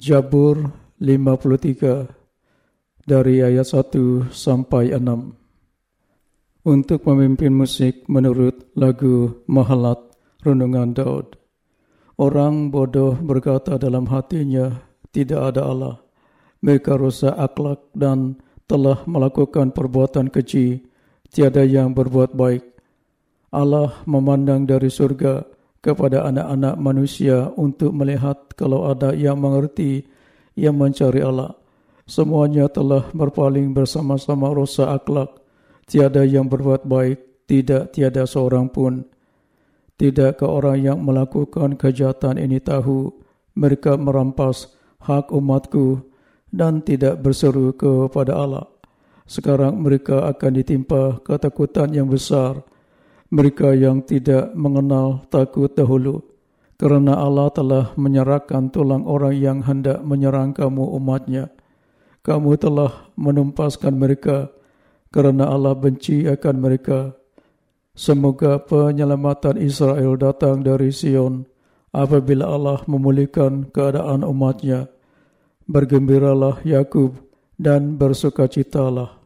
Jabur 53 dari ayat 1 sampai 6 Untuk memimpin musik menurut lagu Mahalat Renungan Daud Orang bodoh berkata dalam hatinya tidak ada Allah. Mereka rusak akhlak dan telah melakukan perbuatan keji. Tiada yang berbuat baik. Allah memandang dari surga kepada anak-anak manusia untuk melihat kalau ada yang mengerti yang mencari Allah. Semuanya telah berpaling bersama-sama rosak akhlak. Tiada yang berbuat baik, tidak tiada seorang pun. Tidak ke orang yang melakukan kejahatan ini tahu mereka merampas hak umatku dan tidak berseru kepada Allah. Sekarang mereka akan ditimpa ketakutan yang besar mereka yang tidak mengenal takut dahulu kerana Allah telah menyerahkan tulang orang yang hendak menyerang kamu umatnya. Kamu telah menumpaskan mereka kerana Allah benci akan mereka. Semoga penyelamatan Israel datang dari Sion apabila Allah memulihkan keadaan umatnya. Bergembiralah Yakub dan bersukacitalah